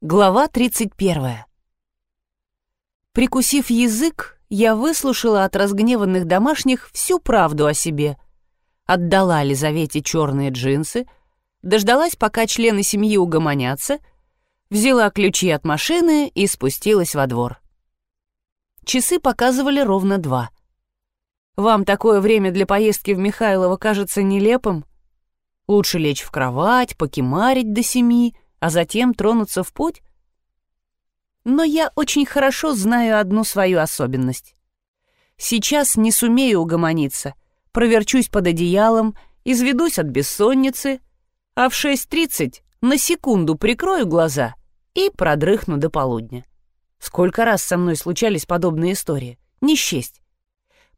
Глава 31. Прикусив язык, я выслушала от разгневанных домашних всю правду о себе. Отдала Лизавете черные джинсы, дождалась, пока члены семьи угомонятся, взяла ключи от машины и спустилась во двор. Часы показывали ровно два. Вам такое время для поездки в Михайлово кажется нелепым? Лучше лечь в кровать, покемарить до семи — а затем тронуться в путь? Но я очень хорошо знаю одну свою особенность. Сейчас не сумею угомониться, проверчусь под одеялом, изведусь от бессонницы, а в 6.30 на секунду прикрою глаза и продрыхну до полудня. Сколько раз со мной случались подобные истории? Не счесть.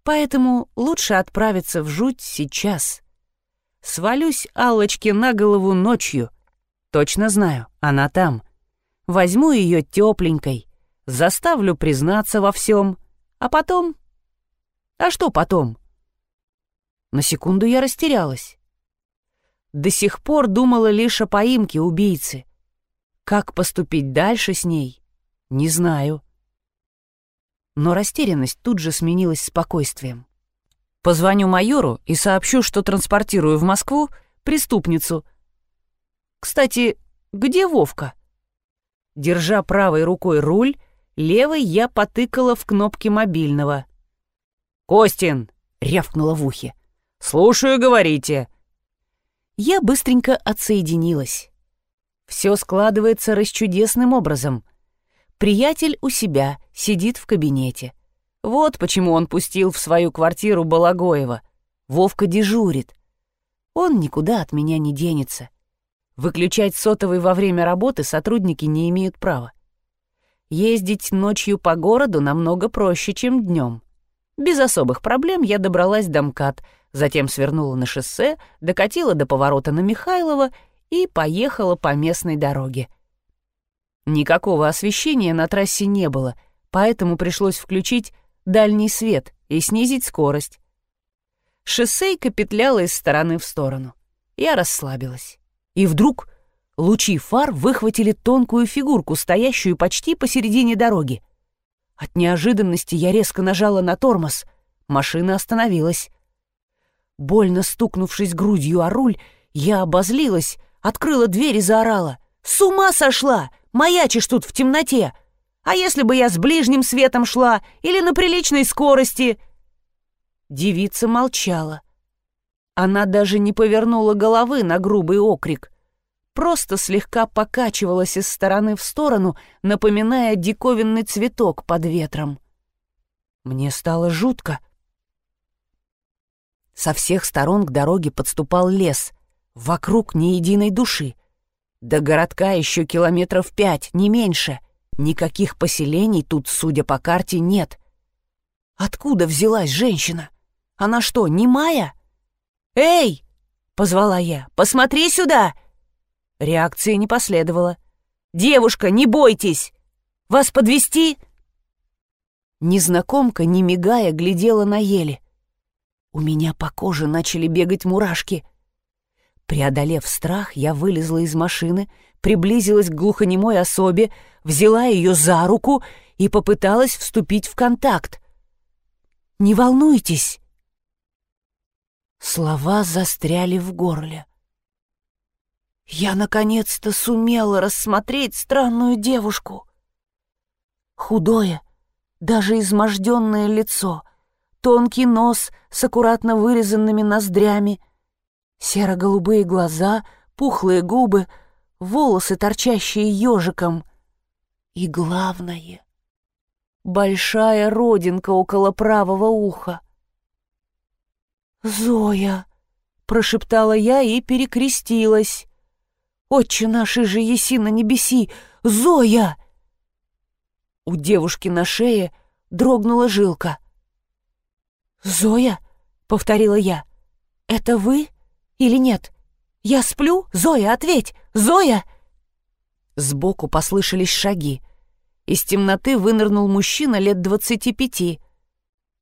Поэтому лучше отправиться в жуть сейчас. Свалюсь Аллочке на голову ночью — Точно знаю, она там. Возьму ее тепленькой, заставлю признаться во всем, а потом... А что потом? На секунду я растерялась. До сих пор думала лишь о поимке убийцы. Как поступить дальше с ней, не знаю. Но растерянность тут же сменилась спокойствием. Позвоню майору и сообщу, что транспортирую в Москву преступницу — кстати, где Вовка? Держа правой рукой руль, левой я потыкала в кнопки мобильного. «Костин!» — рявкнула в ухе. «Слушаю, говорите!» Я быстренько отсоединилась. Все складывается расчудесным образом. Приятель у себя, сидит в кабинете. Вот почему он пустил в свою квартиру Балагоева. Вовка дежурит. Он никуда от меня не денется. Выключать сотовый во время работы сотрудники не имеют права. Ездить ночью по городу намного проще, чем днем. Без особых проблем я добралась до МКАД, затем свернула на шоссе, докатила до поворота на Михайлова и поехала по местной дороге. Никакого освещения на трассе не было, поэтому пришлось включить дальний свет и снизить скорость. Шоссейка петляла из стороны в сторону. Я расслабилась. И вдруг лучи фар выхватили тонкую фигурку, стоящую почти посередине дороги. От неожиданности я резко нажала на тормоз. Машина остановилась. Больно стукнувшись грудью о руль, я обозлилась, открыла дверь и заорала. «С ума сошла! Маячишь тут в темноте! А если бы я с ближним светом шла или на приличной скорости?» Девица молчала. Она даже не повернула головы на грубый окрик. Просто слегка покачивалась из стороны в сторону, напоминая диковинный цветок под ветром. Мне стало жутко. Со всех сторон к дороге подступал лес. Вокруг ни единой души. До городка еще километров пять, не меньше. Никаких поселений тут, судя по карте, нет. Откуда взялась женщина? Она что, не Майя? «Эй!» — позвала я. «Посмотри сюда!» Реакции не последовало. «Девушка, не бойтесь! Вас подвести? Незнакомка, не мигая, глядела на ели. У меня по коже начали бегать мурашки. Преодолев страх, я вылезла из машины, приблизилась к глухонемой особе, взяла ее за руку и попыталась вступить в контакт. «Не волнуйтесь!» Слова застряли в горле. Я наконец-то сумела рассмотреть странную девушку. Худое, даже изможденное лицо, тонкий нос с аккуратно вырезанными ноздрями, серо-голубые глаза, пухлые губы, волосы, торчащие ежиком. И главное — большая родинка около правого уха — «Зоя!» — прошептала я и перекрестилась. «Отче нашей же еси на небеси! Зоя!» У девушки на шее дрогнула жилка. «Зоя?» — повторила я. «Это вы или нет? Я сплю? Зоя, ответь! Зоя!» Сбоку послышались шаги. Из темноты вынырнул мужчина лет двадцати пяти.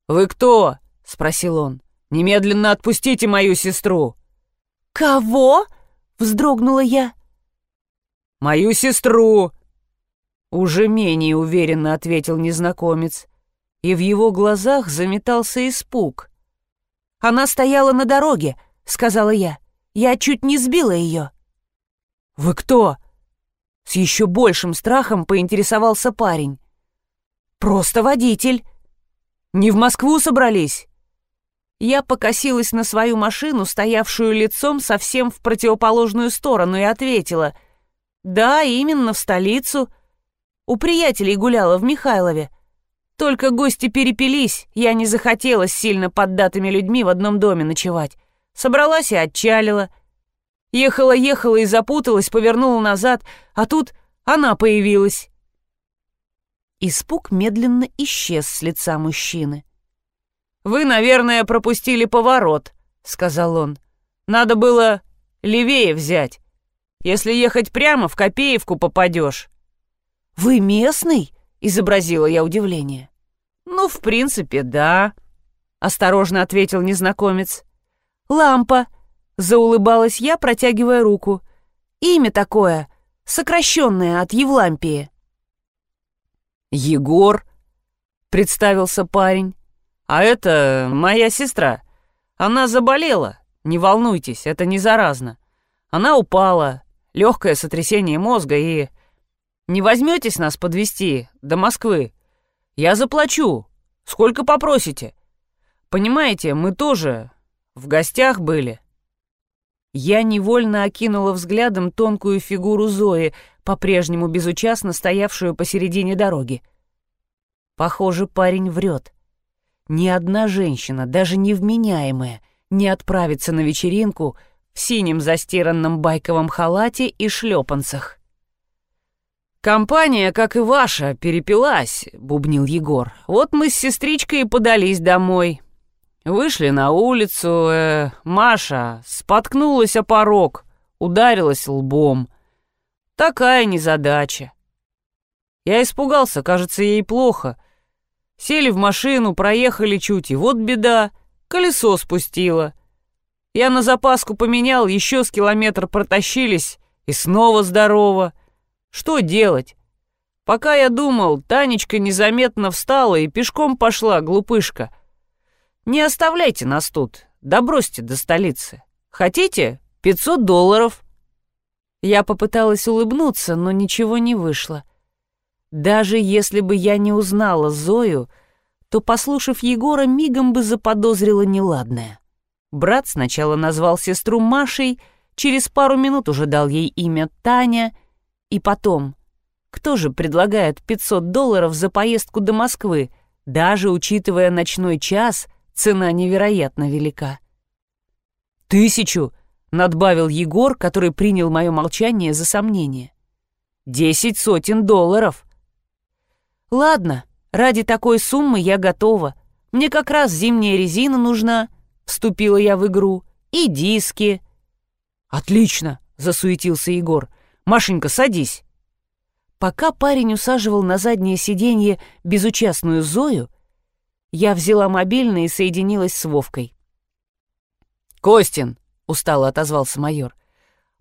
«Вы кто?» — спросил он. Немедленно отпустите мою сестру!» «Кого?» — вздрогнула я. «Мою сестру!» Уже менее уверенно ответил незнакомец, и в его глазах заметался испуг. «Она стояла на дороге», — сказала я. «Я чуть не сбила ее». «Вы кто?» С еще большим страхом поинтересовался парень. «Просто водитель». «Не в Москву собрались?» Я покосилась на свою машину, стоявшую лицом совсем в противоположную сторону, и ответила. «Да, именно в столицу. У приятелей гуляла в Михайлове. Только гости перепились, я не захотела сильно поддатыми людьми в одном доме ночевать. Собралась и отчалила. Ехала-ехала и запуталась, повернула назад, а тут она появилась. Испуг медленно исчез с лица мужчины. «Вы, наверное, пропустили поворот», — сказал он. «Надо было левее взять. Если ехать прямо, в Копеевку попадешь». «Вы местный?» — изобразила я удивление. «Ну, в принципе, да», — осторожно ответил незнакомец. «Лампа», — заулыбалась я, протягивая руку. «Имя такое, сокращенное от Евлампии». «Егор», — представился парень. «А это моя сестра. Она заболела. Не волнуйтесь, это не заразно. Она упала, легкое сотрясение мозга и... Не возьметесь нас подвести до Москвы? Я заплачу. Сколько попросите? Понимаете, мы тоже в гостях были». Я невольно окинула взглядом тонкую фигуру Зои, по-прежнему безучастно стоявшую посередине дороги. Похоже, парень врет. Ни одна женщина, даже невменяемая, не отправится на вечеринку в синем застиранном байковом халате и шлепанцах. «Компания, как и ваша, перепилась», — бубнил Егор. «Вот мы с сестричкой и подались домой. Вышли на улицу, э, Маша споткнулась о порог, ударилась лбом. Такая незадача. Я испугался, кажется, ей плохо. Сели в машину, проехали чуть, и вот беда, колесо спустило. Я на запаску поменял, еще с километр протащились, и снова здорово. Что делать? Пока я думал, Танечка незаметно встала и пешком пошла, глупышка. Не оставляйте нас тут, добросьте до столицы. Хотите? 500 долларов. Я попыталась улыбнуться, но ничего не вышло. Даже если бы я не узнала Зою, то, послушав Егора, мигом бы заподозрила неладное. Брат сначала назвал сестру Машей, через пару минут уже дал ей имя Таня, и потом, кто же предлагает 500 долларов за поездку до Москвы, даже учитывая ночной час, цена невероятно велика. «Тысячу!» — надбавил Егор, который принял мое молчание за сомнение. «Десять сотен долларов!» «Ладно, ради такой суммы я готова. Мне как раз зимняя резина нужна», — вступила я в игру, — «и диски». «Отлично!» — засуетился Егор. «Машенька, садись». Пока парень усаживал на заднее сиденье безучастную Зою, я взяла мобильный и соединилась с Вовкой. «Костин!» — устало отозвался майор.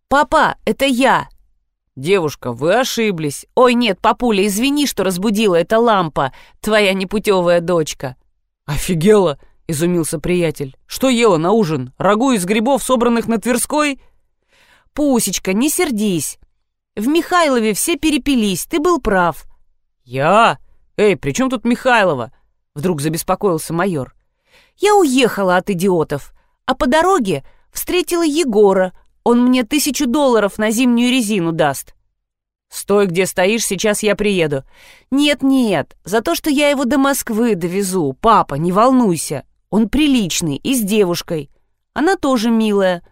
«Папа, это я!» «Девушка, вы ошиблись». «Ой, нет, папуля, извини, что разбудила эта лампа, твоя непутевая дочка». «Офигела!» — изумился приятель. «Что ела на ужин? Рагу из грибов, собранных на Тверской?» «Пусечка, не сердись. В Михайлове все перепились, ты был прав». «Я? Эй, при чем тут Михайлова?» — вдруг забеспокоился майор. «Я уехала от идиотов, а по дороге встретила Егора, он мне тысячу долларов на зимнюю резину даст. Стой, где стоишь, сейчас я приеду. Нет-нет, за то, что я его до Москвы довезу. Папа, не волнуйся. Он приличный и с девушкой. Она тоже милая.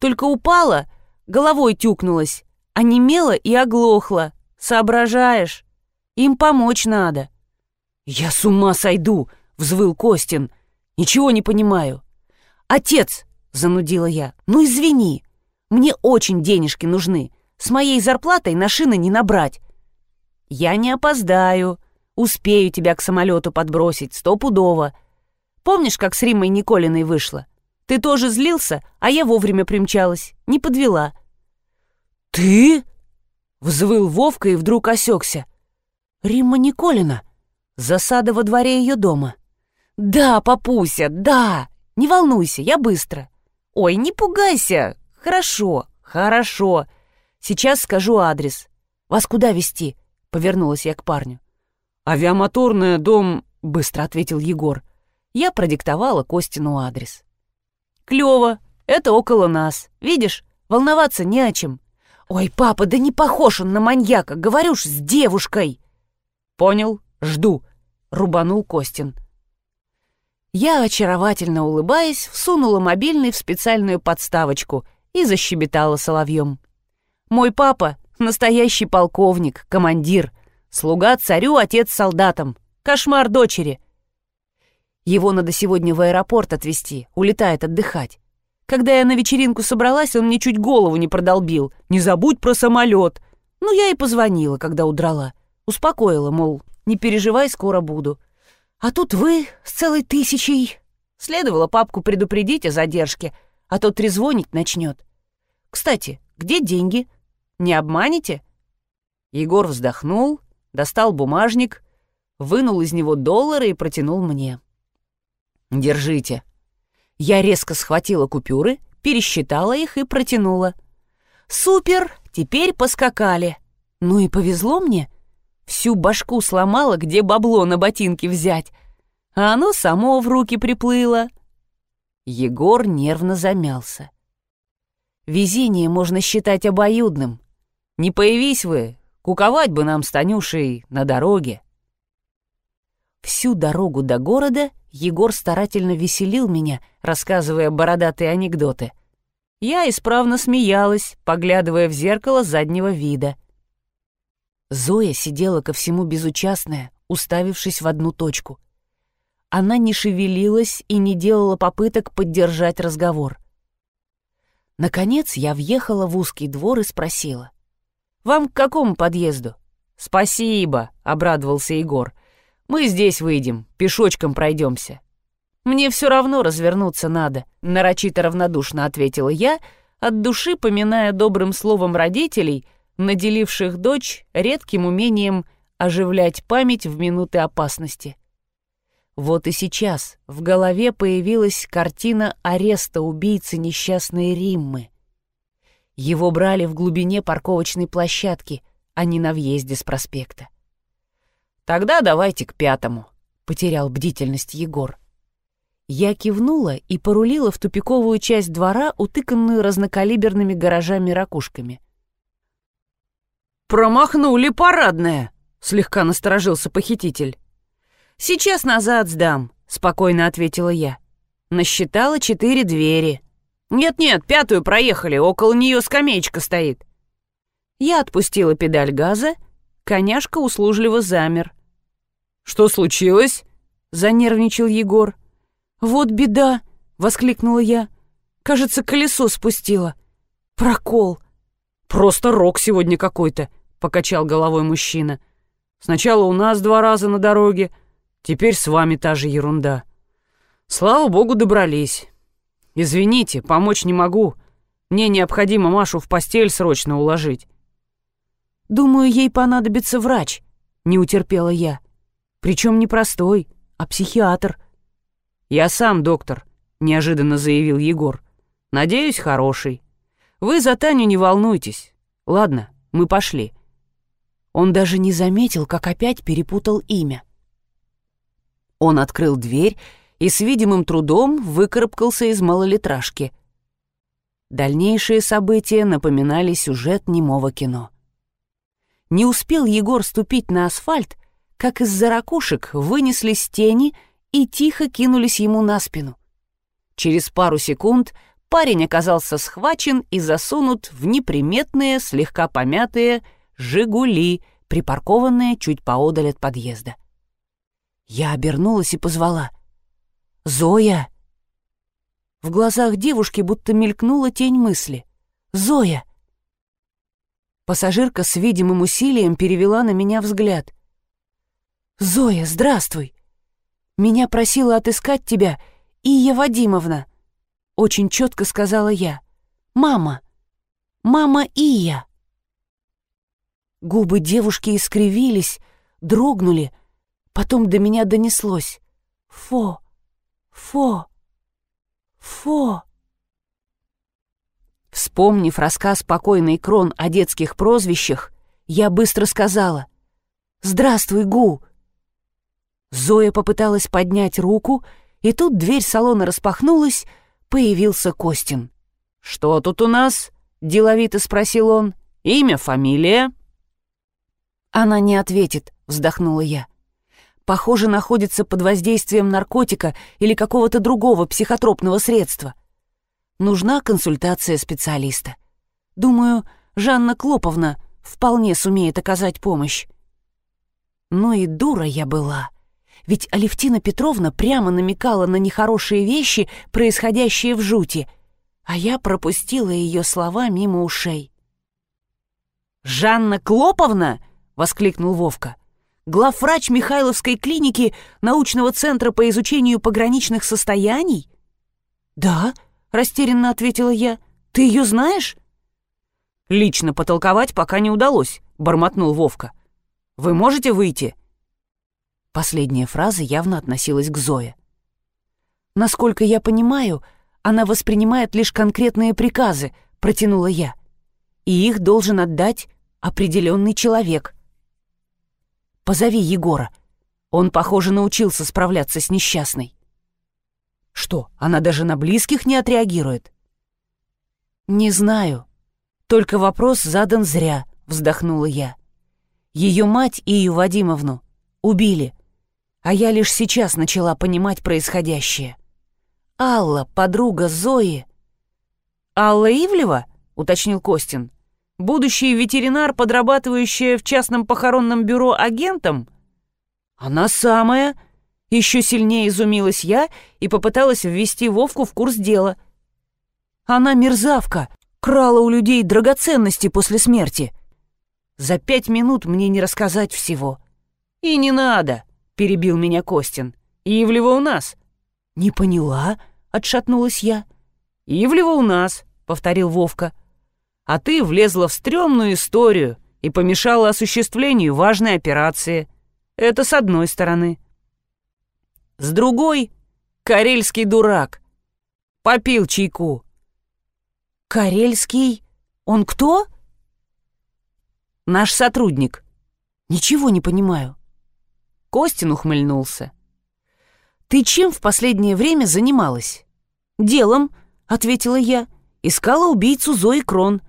Только упала, головой тюкнулась, онемела и оглохла. Соображаешь? Им помочь надо. Я с ума сойду, взвыл Костин. Ничего не понимаю. Отец, занудила я, ну извини. Мне очень денежки нужны. С моей зарплатой на шины не набрать. Я не опоздаю. Успею тебя к самолету подбросить, стопудово. Помнишь, как с Риммой Николиной вышла? Ты тоже злился, а я вовремя примчалась, не подвела. «Ты?» — взвыл Вовка и вдруг осекся. Римма Николина. Засада во дворе ее дома. Да, папуся, да. Не волнуйся, я быстро. Ой, не пугайся. Хорошо, хорошо. Сейчас скажу адрес. Вас куда везти? Повернулась я к парню. «Авиамоторная, дом...» — быстро ответил Егор. Я продиктовала Костину адрес. «Клёво, это около нас. Видишь, волноваться не о чем. Ой, папа, да не похож он на маньяка, говорю ж, с девушкой!» «Понял, жду», — рубанул Костин. Я, очаровательно улыбаясь, всунула мобильный в специальную подставочку и защебетала соловьем. «Мой папа — настоящий полковник, командир, слуга царю, отец солдатам, кошмар дочери. Его надо сегодня в аэропорт отвезти, улетает отдыхать. Когда я на вечеринку собралась, он мне чуть голову не продолбил. Не забудь про самолет. Ну, я и позвонила, когда удрала. Успокоила, мол, не переживай, скоро буду. А тут вы с целой тысячей. Следовало папку предупредить о задержке, а то трезвонить начнет. Кстати, где деньги? Не обманете? Егор вздохнул, достал бумажник, вынул из него доллары и протянул мне. «Держите». Я резко схватила купюры, пересчитала их и протянула. «Супер! Теперь поскакали!» Ну и повезло мне. Всю башку сломала, где бабло на ботинки взять. А оно само в руки приплыло. Егор нервно замялся. Везение можно считать обоюдным. Не появись вы, куковать бы нам с Танюшей на дороге. Всю дорогу до города Егор старательно веселил меня, рассказывая бородатые анекдоты. Я исправно смеялась, поглядывая в зеркало заднего вида. Зоя сидела ко всему безучастная, уставившись в одну точку. Она не шевелилась и не делала попыток поддержать разговор. Наконец я въехала в узкий двор и спросила. «Вам к какому подъезду?» «Спасибо», — обрадовался Егор. Мы здесь выйдем, пешочком пройдемся». «Мне все равно развернуться надо», — нарочито равнодушно ответила я, от души поминая добрым словом родителей, наделивших дочь редким умением оживлять память в минуты опасности. Вот и сейчас в голове появилась картина ареста убийцы несчастной Риммы. Его брали в глубине парковочной площадки, а не на въезде с проспекта. «Тогда давайте к пятому», — потерял бдительность Егор. Я кивнула и порулила в тупиковую часть двора, утыканную разнокалиберными гаражами-ракушками. «Промахнули парадное!» — слегка насторожился похититель. «Сейчас назад сдам», — спокойно ответила я. Насчитала четыре двери. «Нет-нет, пятую проехали, около нее скамеечка стоит». Я отпустила педаль газа, коняшка услужливо замер. «Что случилось?» — занервничал Егор. «Вот беда!» — воскликнула я. «Кажется, колесо спустило. Прокол!» «Просто рок сегодня какой-то!» — покачал головой мужчина. «Сначала у нас два раза на дороге, теперь с вами та же ерунда. Слава богу, добрались. Извините, помочь не могу. Мне необходимо Машу в постель срочно уложить». «Думаю, ей понадобится врач», — не утерпела я. Причем не простой, а психиатр. «Я сам доктор», — неожиданно заявил Егор. «Надеюсь, хороший. Вы за Таню не волнуйтесь. Ладно, мы пошли». Он даже не заметил, как опять перепутал имя. Он открыл дверь и с видимым трудом выкарабкался из малолитражки. Дальнейшие события напоминали сюжет немого кино. Не успел Егор ступить на асфальт, как из-за ракушек вынеслись тени и тихо кинулись ему на спину. Через пару секунд парень оказался схвачен и засунут в неприметные, слегка помятые «Жигули», припаркованные чуть поодаль от подъезда. Я обернулась и позвала. «Зоя!» В глазах девушки будто мелькнула тень мысли. «Зоя!» Пассажирка с видимым усилием перевела на меня взгляд. «Зоя, здравствуй! Меня просила отыскать тебя Ия Вадимовна!» Очень четко сказала я. «Мама! Мама Ия!» Губы девушки искривились, дрогнули, потом до меня донеслось. «Фо! Фо! Фо!» Вспомнив рассказ покойной Крон о детских прозвищах, я быстро сказала «Здравствуй, Гу!» Зоя попыталась поднять руку, и тут дверь салона распахнулась, появился Костин. «Что тут у нас?» — деловито спросил он. «Имя, фамилия?» «Она не ответит», — вздохнула я. «Похоже, находится под воздействием наркотика или какого-то другого психотропного средства. Нужна консультация специалиста. Думаю, Жанна Клоповна вполне сумеет оказать помощь». Ну и дура я была. Ведь Алевтина Петровна прямо намекала на нехорошие вещи, происходящие в жути, а я пропустила ее слова мимо ушей. «Жанна Клоповна!» — воскликнул Вовка. «Главврач Михайловской клиники научного центра по изучению пограничных состояний?» «Да», — растерянно ответила я. «Ты ее знаешь?» «Лично потолковать пока не удалось», — бормотнул Вовка. «Вы можете выйти?» Последняя фраза явно относилась к Зое. «Насколько я понимаю, она воспринимает лишь конкретные приказы», — протянула я. «И их должен отдать определенный человек». «Позови Егора. Он, похоже, научился справляться с несчастной». «Что, она даже на близких не отреагирует?» «Не знаю. Только вопрос задан зря», — вздохнула я. «Ее мать Ию Вадимовну убили» а я лишь сейчас начала понимать происходящее. Алла, подруга Зои. «Алла Ивлева?» — уточнил Костин. «Будущий ветеринар, подрабатывающая в частном похоронном бюро агентом?» «Она самая!» Еще сильнее изумилась я и попыталась ввести Вовку в курс дела. «Она мерзавка, крала у людей драгоценности после смерти. За пять минут мне не рассказать всего. И не надо!» перебил меня Костин. «Ивлева у нас». «Не поняла», — отшатнулась я. «Ивлева у нас», — повторил Вовка. «А ты влезла в стрёмную историю и помешала осуществлению важной операции. Это с одной стороны. С другой — карельский дурак. Попил чайку». «Карельский? Он кто?» «Наш сотрудник». «Ничего не понимаю». Костин ухмыльнулся. «Ты чем в последнее время занималась?» «Делом», — ответила я. «Искала убийцу Зои Крон.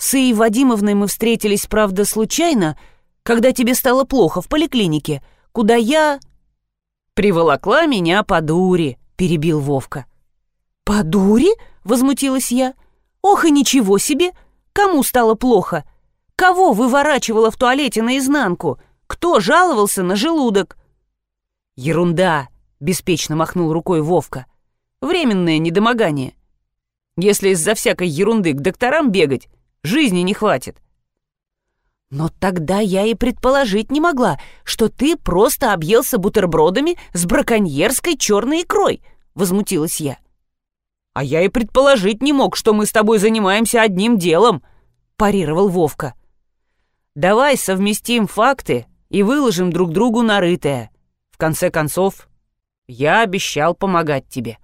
С Ией Вадимовной мы встретились, правда, случайно, когда тебе стало плохо в поликлинике, куда я...» «Приволокла меня по дуре», — перебил Вовка. «По дуре?» — возмутилась я. «Ох и ничего себе! Кому стало плохо? Кого выворачивала в туалете наизнанку? Кто жаловался на желудок?» «Ерунда!» — беспечно махнул рукой Вовка. «Временное недомогание. Если из-за всякой ерунды к докторам бегать, жизни не хватит». «Но тогда я и предположить не могла, что ты просто объелся бутербродами с браконьерской черной икрой», — возмутилась я. «А я и предположить не мог, что мы с тобой занимаемся одним делом», — парировал Вовка. «Давай совместим факты и выложим друг другу нарытое. В конце концов, я обещал помогать тебе».